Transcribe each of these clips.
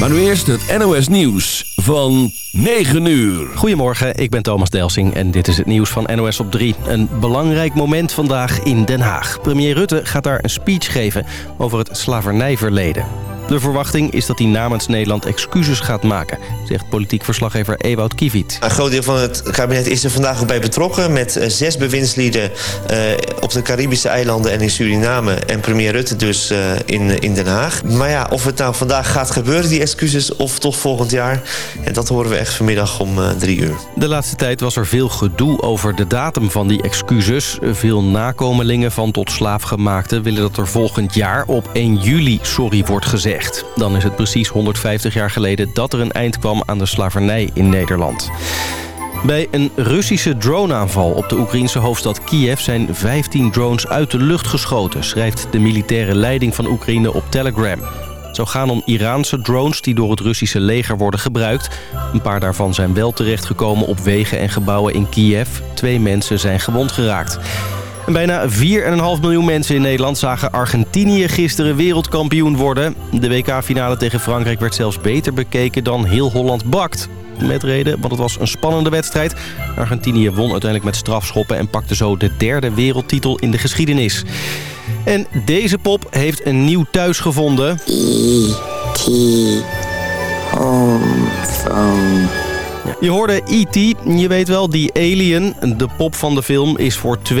Maar nu eerst het NOS Nieuws van 9 uur. Goedemorgen, ik ben Thomas Delsing en dit is het nieuws van NOS op 3. Een belangrijk moment vandaag in Den Haag. Premier Rutte gaat daar een speech geven over het slavernijverleden. De verwachting is dat hij namens Nederland excuses gaat maken, zegt politiek verslaggever Ewout Kiviet. Een groot deel van het kabinet is er vandaag ook bij betrokken... met uh, zes bewindslieden uh, op de Caribische eilanden en in Suriname... en premier Rutte dus uh, in, in Den Haag. Maar ja, of het nou vandaag gaat gebeuren, die excuses, of toch volgend jaar... Ja, dat horen we echt vanmiddag om drie uur. De laatste tijd was er veel gedoe over de datum van die excuses. Veel nakomelingen van tot slaafgemaakten willen dat er volgend jaar op 1 juli sorry wordt gezegd. Dan is het precies 150 jaar geleden dat er een eind kwam aan de slavernij in Nederland. Bij een Russische droneaanval op de Oekraïnse hoofdstad Kiev... zijn 15 drones uit de lucht geschoten, schrijft de militaire leiding van Oekraïne op Telegram. Het zou gaan om Iraanse drones die door het Russische leger worden gebruikt. Een paar daarvan zijn wel terechtgekomen op wegen en gebouwen in Kiev. Twee mensen zijn gewond geraakt. En bijna 4,5 miljoen mensen in Nederland zagen Argentinië gisteren wereldkampioen worden. De WK-finale tegen Frankrijk werd zelfs beter bekeken dan heel Holland bakt. Met reden, want het was een spannende wedstrijd. Argentinië won uiteindelijk met strafschoppen en pakte zo de derde wereldtitel in de geschiedenis. En deze pop heeft een nieuw thuis gevonden. Phone. Je hoorde E.T., je weet wel, die alien. De pop van de film is voor 2,5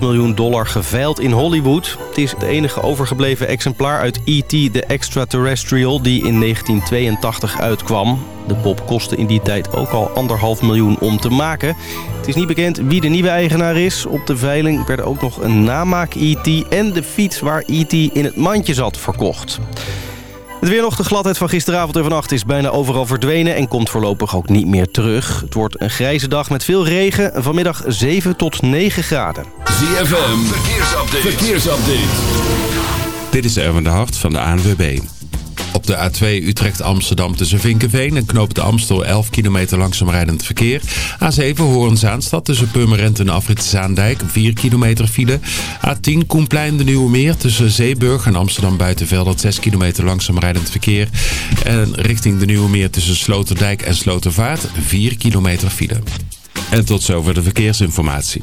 miljoen dollar geveild in Hollywood. Het is het enige overgebleven exemplaar uit E.T. The Extraterrestrial... die in 1982 uitkwam. De pop kostte in die tijd ook al anderhalf miljoen om te maken. Het is niet bekend wie de nieuwe eigenaar is. Op de veiling werden ook nog een namaak E.T. en de fiets waar E.T. in het mandje zat verkocht. Het weer nog de gladheid van gisteravond en vannacht is bijna overal verdwenen... en komt voorlopig ook niet meer terug. Het wordt een grijze dag met veel regen. Vanmiddag 7 tot 9 graden. ZFM, verkeersupdate. verkeersupdate. Dit is Erwin de Hart van de ANWB. Op de A2 Utrecht-Amsterdam tussen Vinkenveen en Knoop de Amstel 11 kilometer langzaam rijdend verkeer. A7 Hoorn-Zaanstad tussen Purmerend en Afrit Zaandijk 4 kilometer file. A10 Koenplein de Nieuwe Meer tussen Zeeburg en Amsterdam Buitenveld 6 kilometer langzaam rijdend verkeer. En richting de Nieuwe Meer tussen Sloterdijk en Slotervaart 4 kilometer file. En tot zover de verkeersinformatie.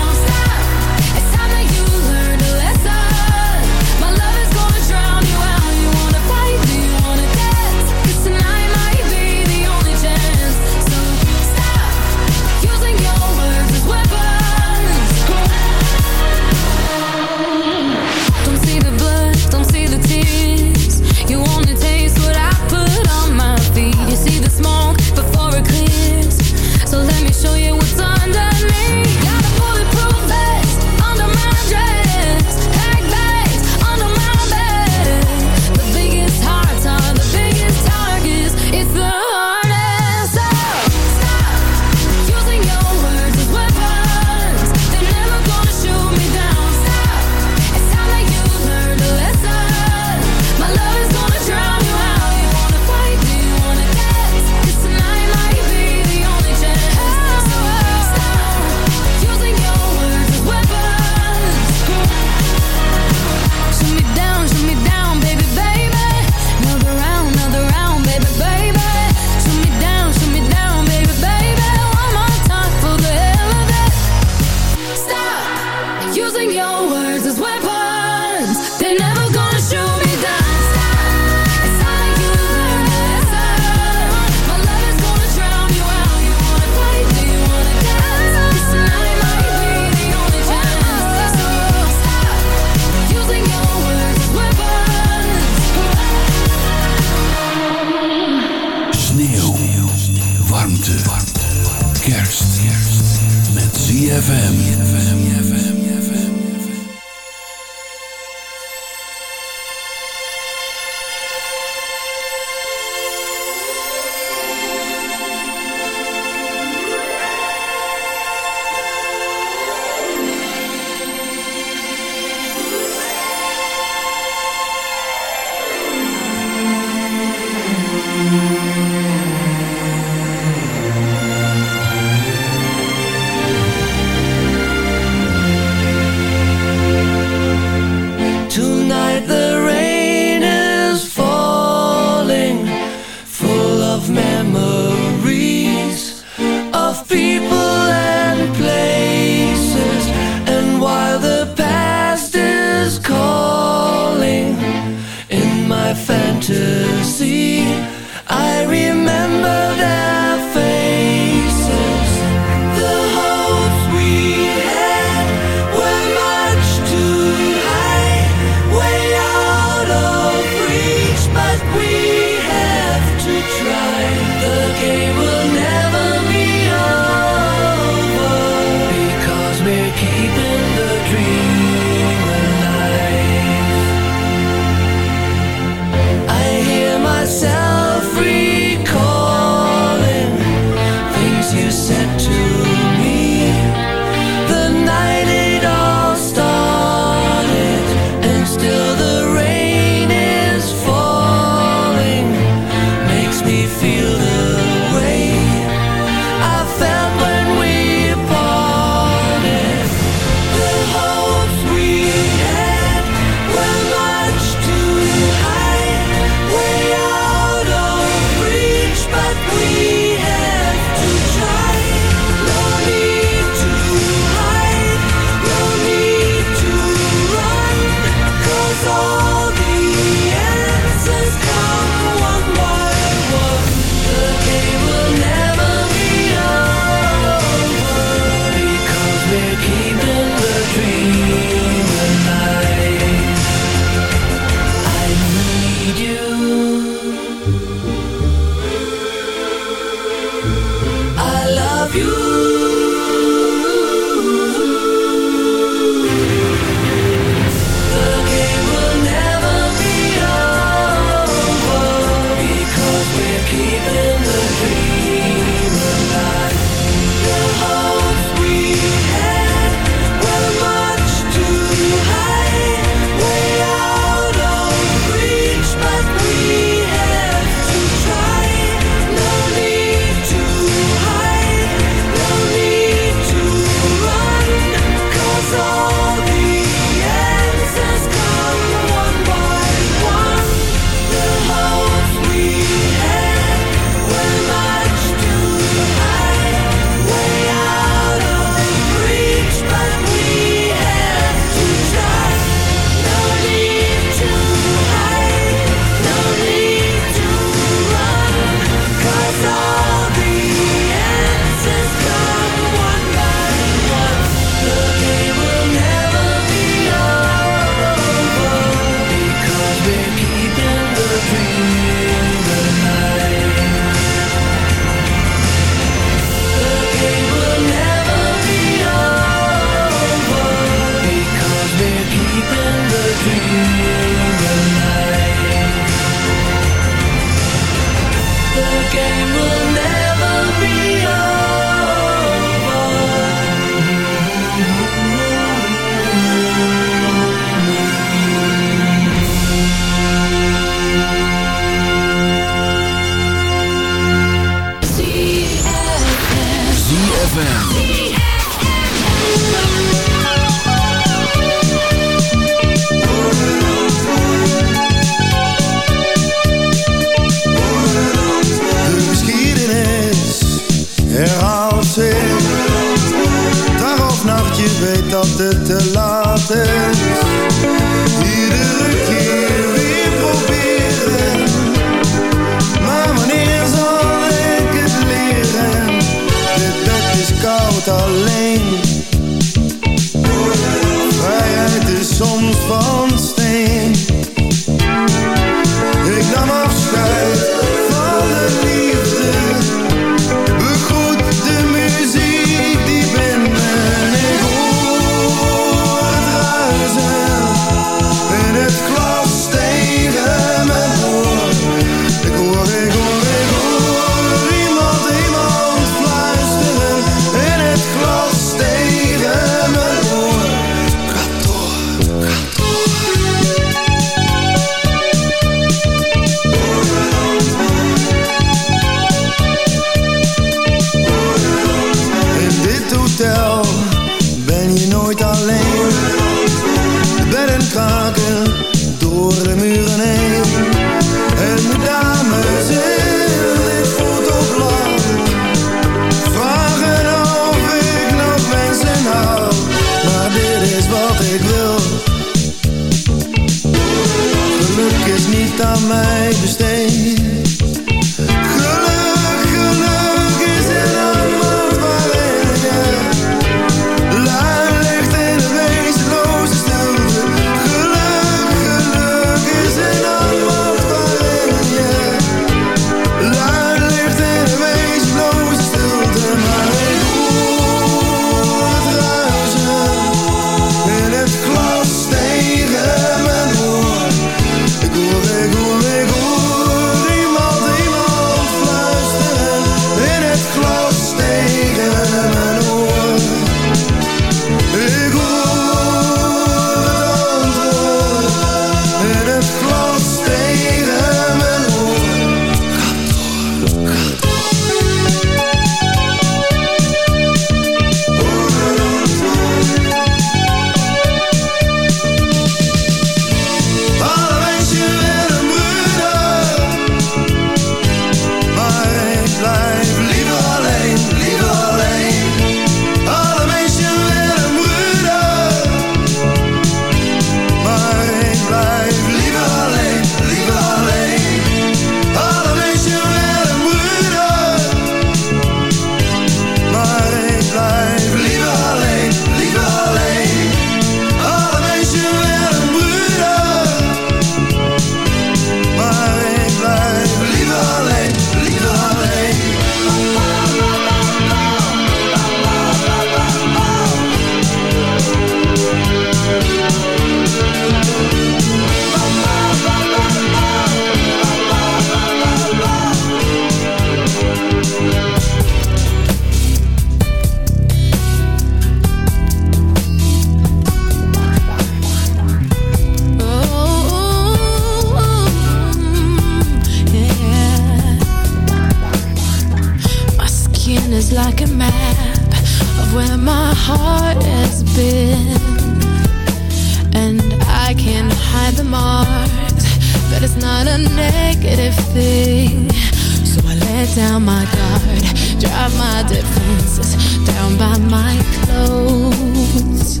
down my guard Drive my defenses down by my clothes.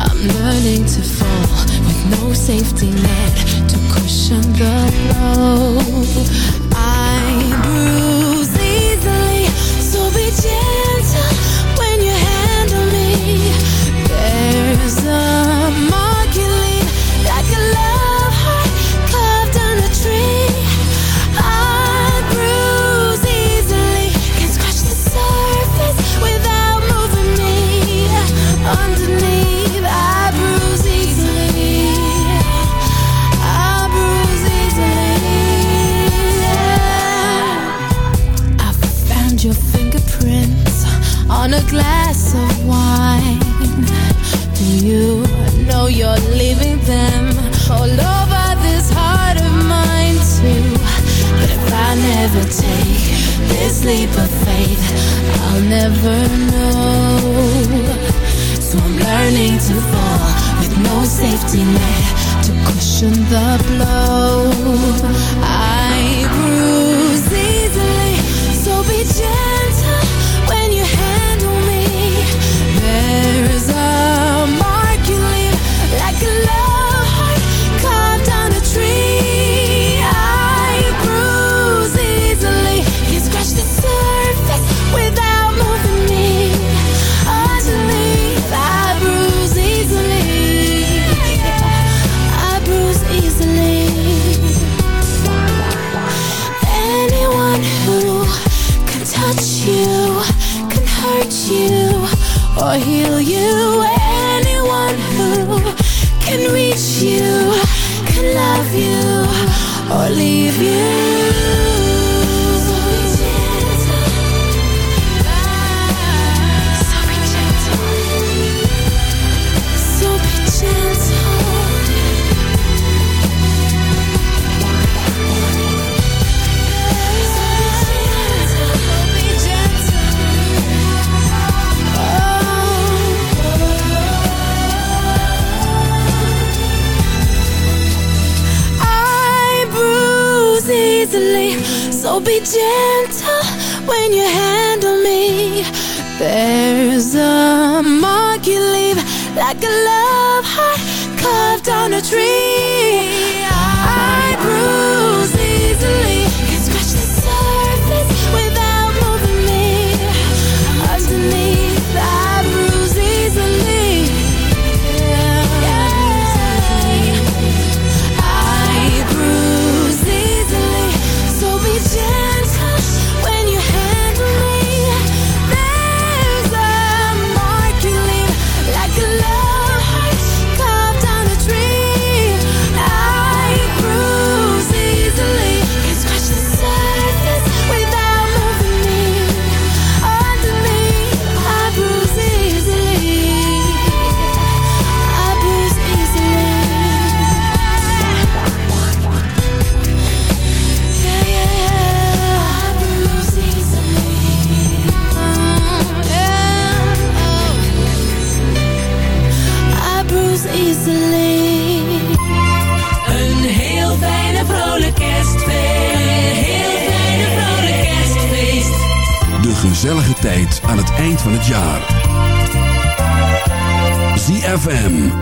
I'm learning to fall with no safety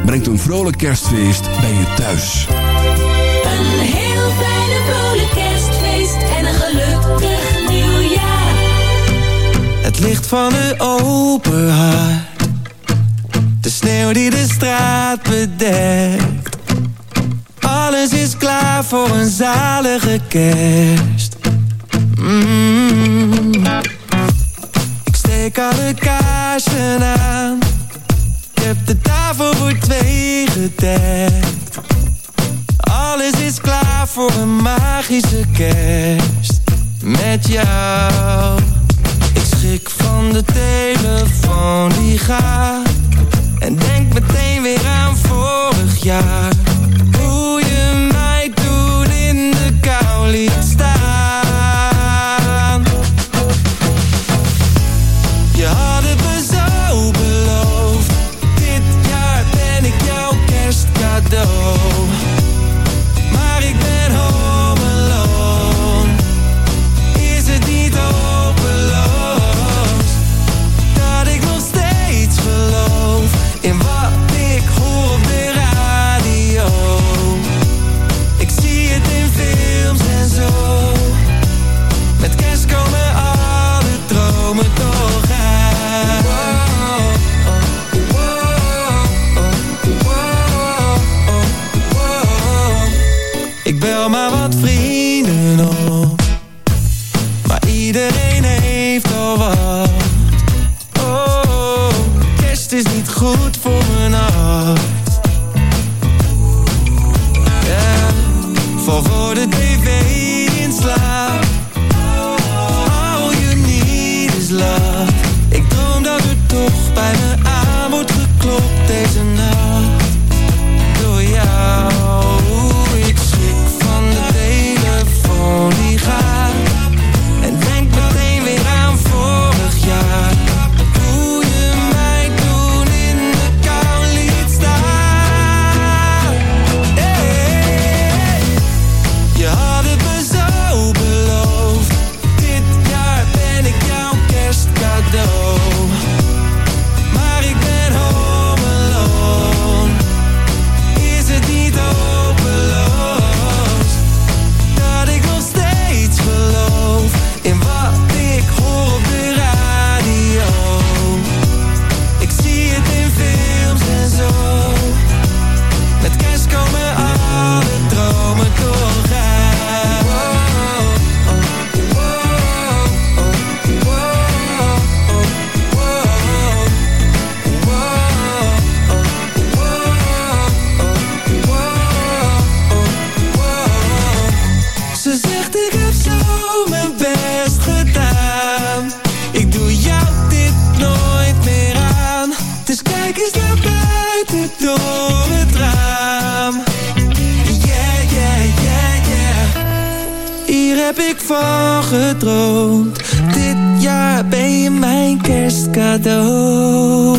brengt een vrolijk kerstfeest bij je thuis. Een heel fijne vrolijk kerstfeest en een gelukkig nieuwjaar. Het licht van de open hart. De sneeuw die de straat bedekt. Alles is klaar voor een zalige kerst. Mm. Ik steek alle kaarsen aan. Ik heb de twee gedekt. Alles is klaar voor een magische kerst met jou. Ik schrik van de telefoon die gaat en denk meteen weer aan vorig jaar Ja, het raam. Yeah, Hier heb ik van gedroomd. Dit jaar ben je mijn kerstcadeau.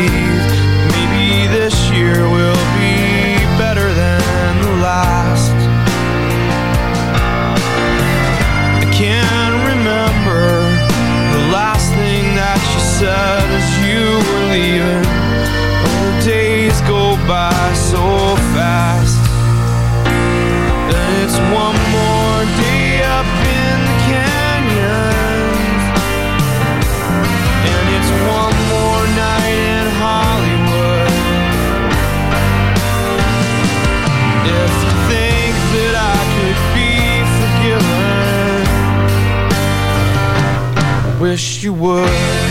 sad as you were leaving. Oh, days go by so fast. And it's one more day up in the canyon And it's one more night in Hollywood. If you think that I could be forgiven I wish you would.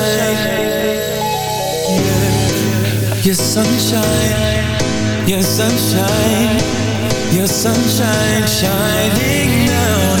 sunshine. Your sunshine. Your sunshine. Your sunshine shining down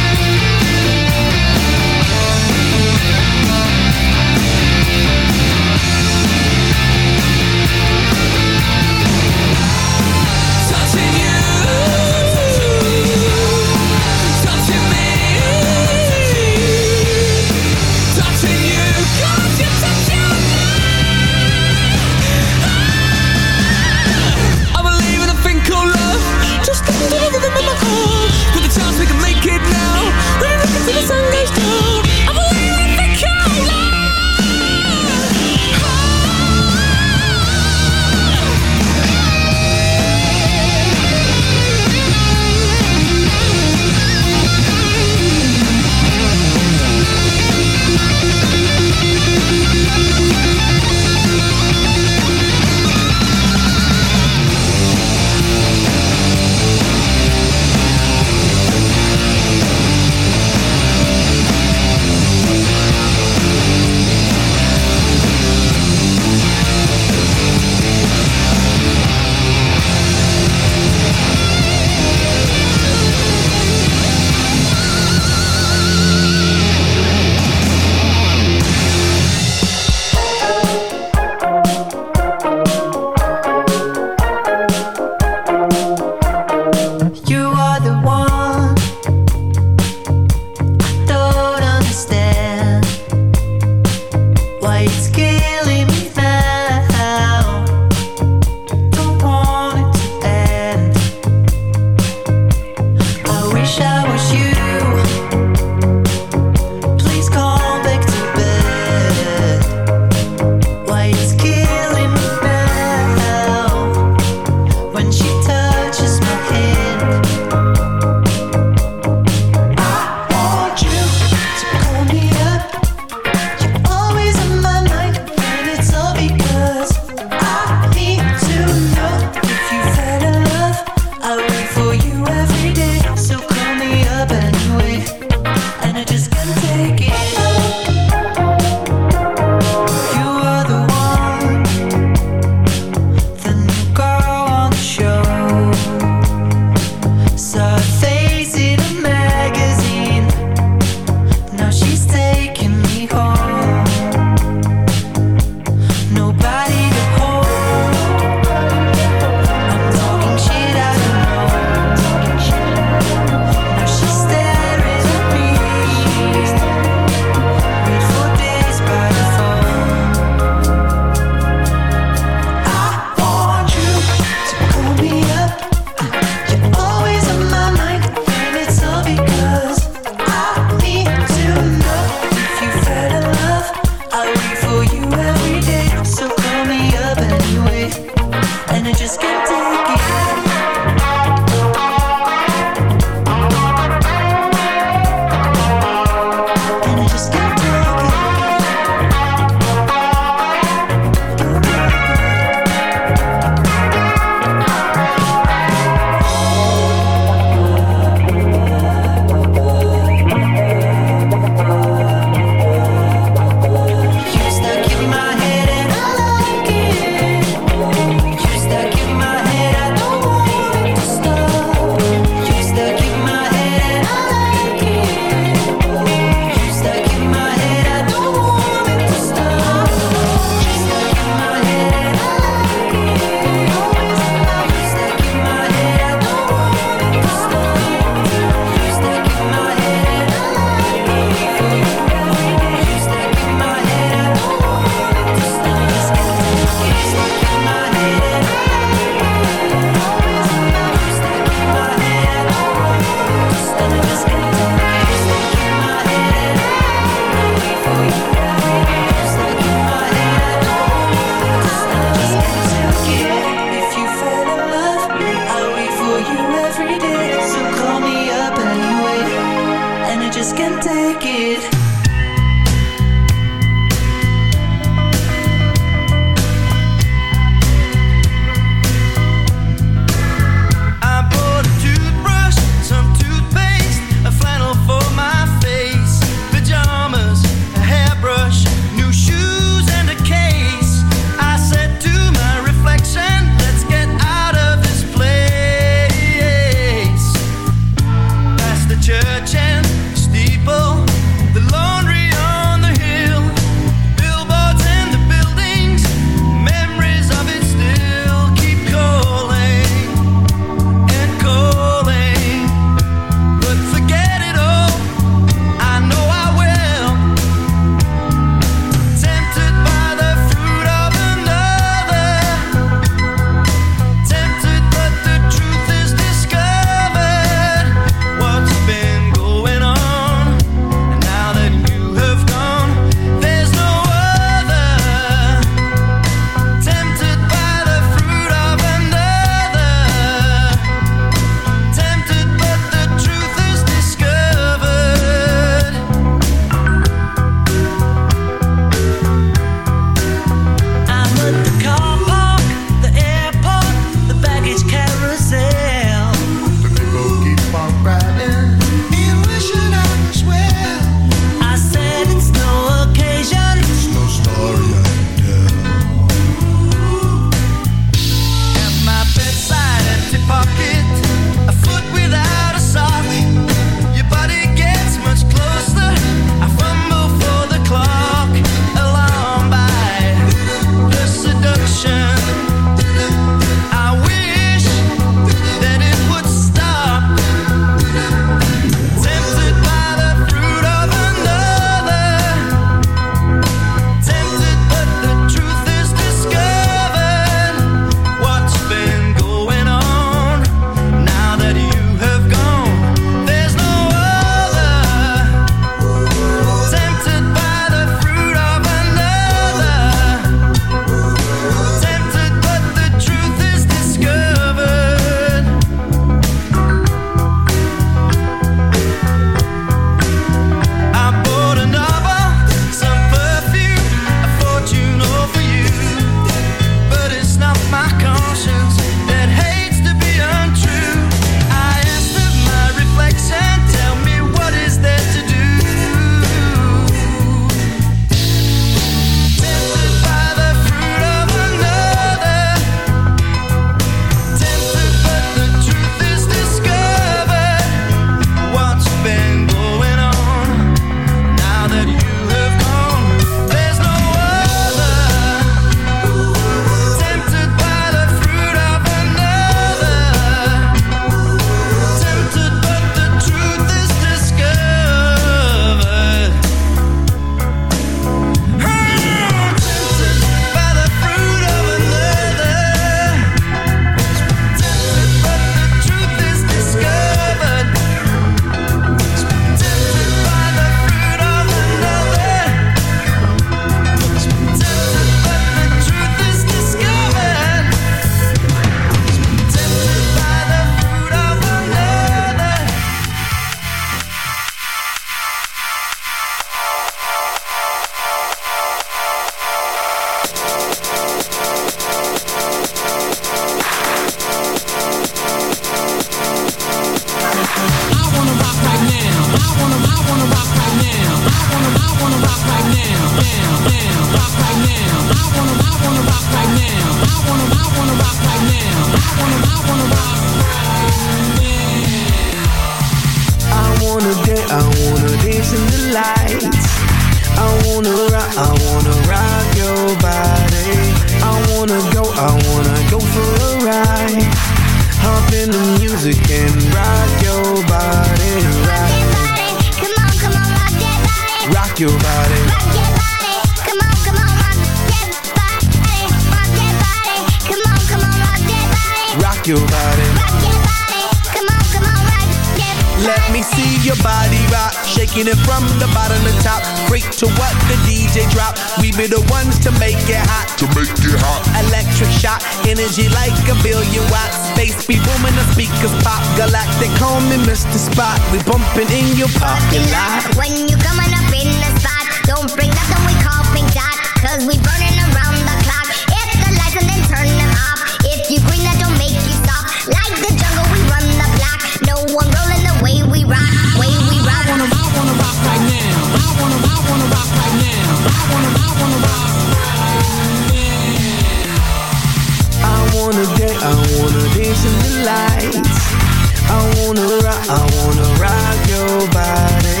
your body.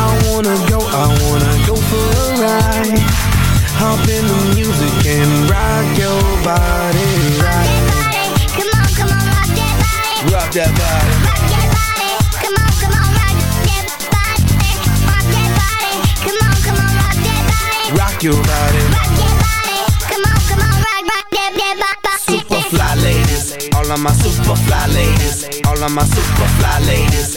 I wanna go, I wanna go for a ride. Hop in the music and rock your body, rock, Come on, come on, rock that body. rock that body. Rock that body. Come on, come on, rock that body. Rock that body. Come on, come on, rock that body. Rock your body. Rock that body. Come on, come on, rock, rock that, that, that, that. Super fly ladies, all of my super fly ladies, all of my super fly ladies,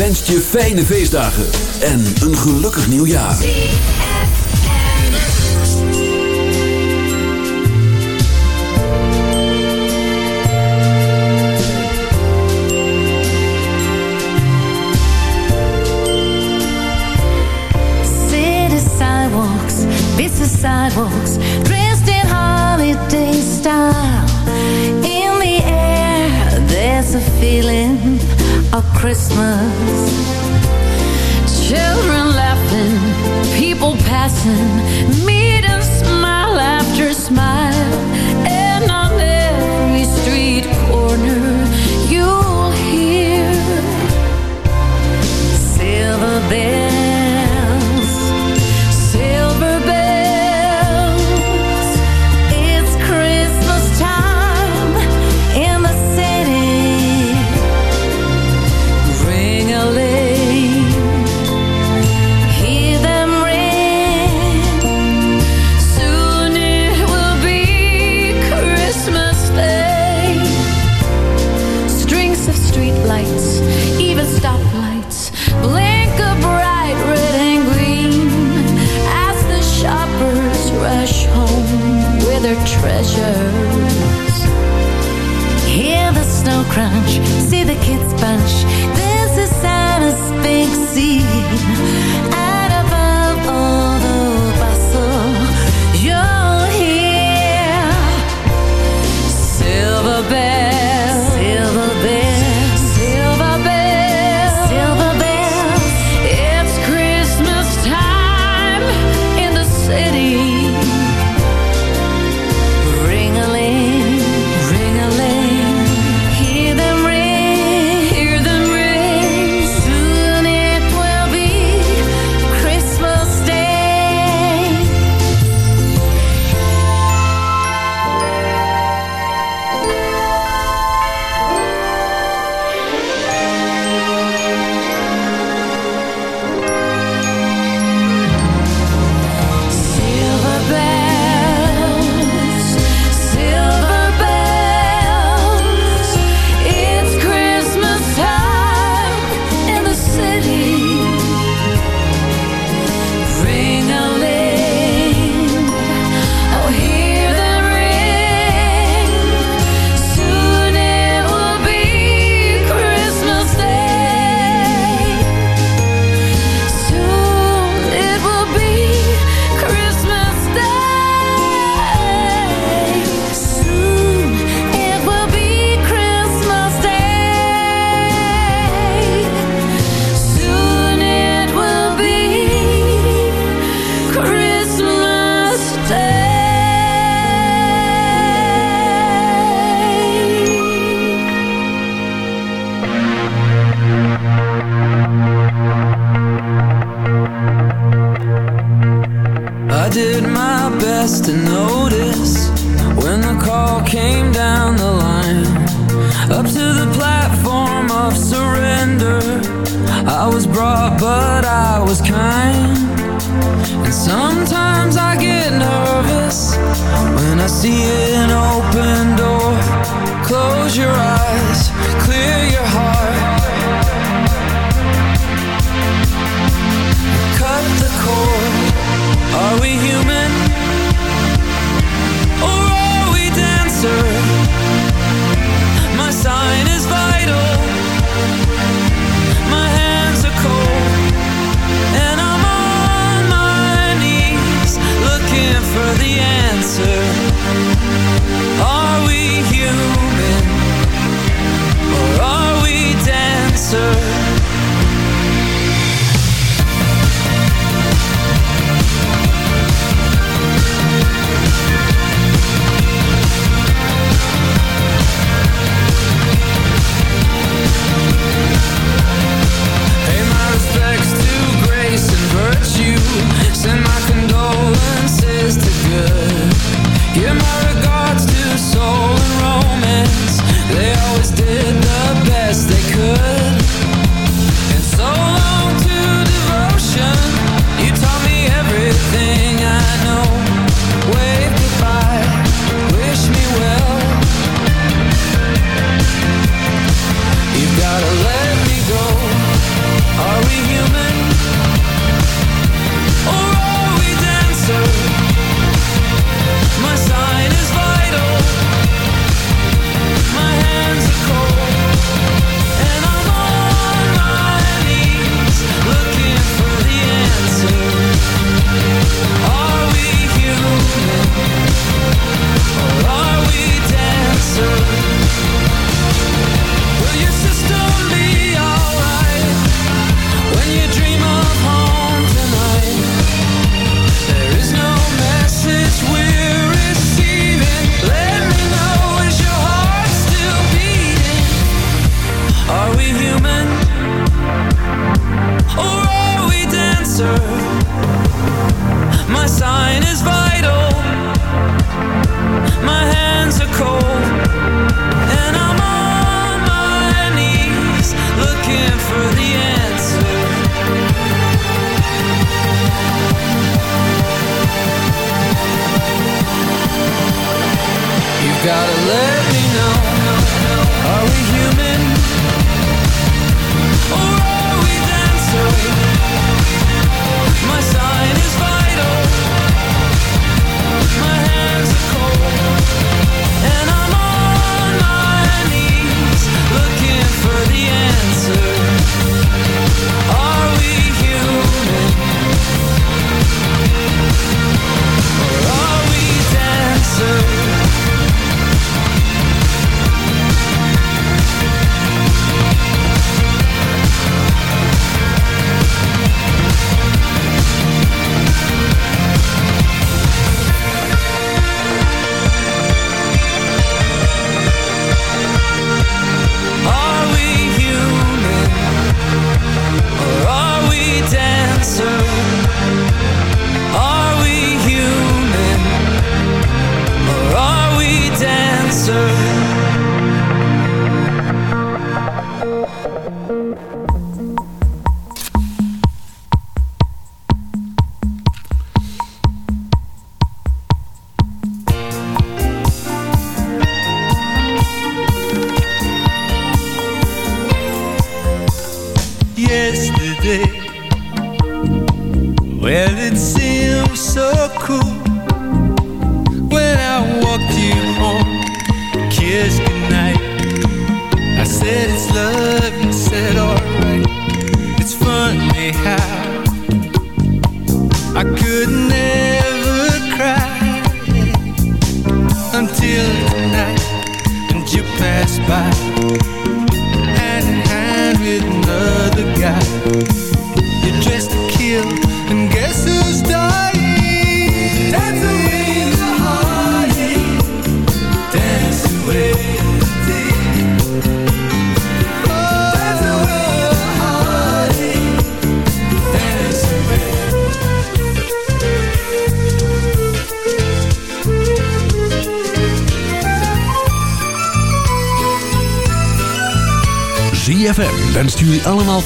Wenst je fijne feestdagen en een gelukkig nieuwjaar. City sidewalks, busy sidewalks, dressed in holiday style. In the air, there's a feeling of Christmas.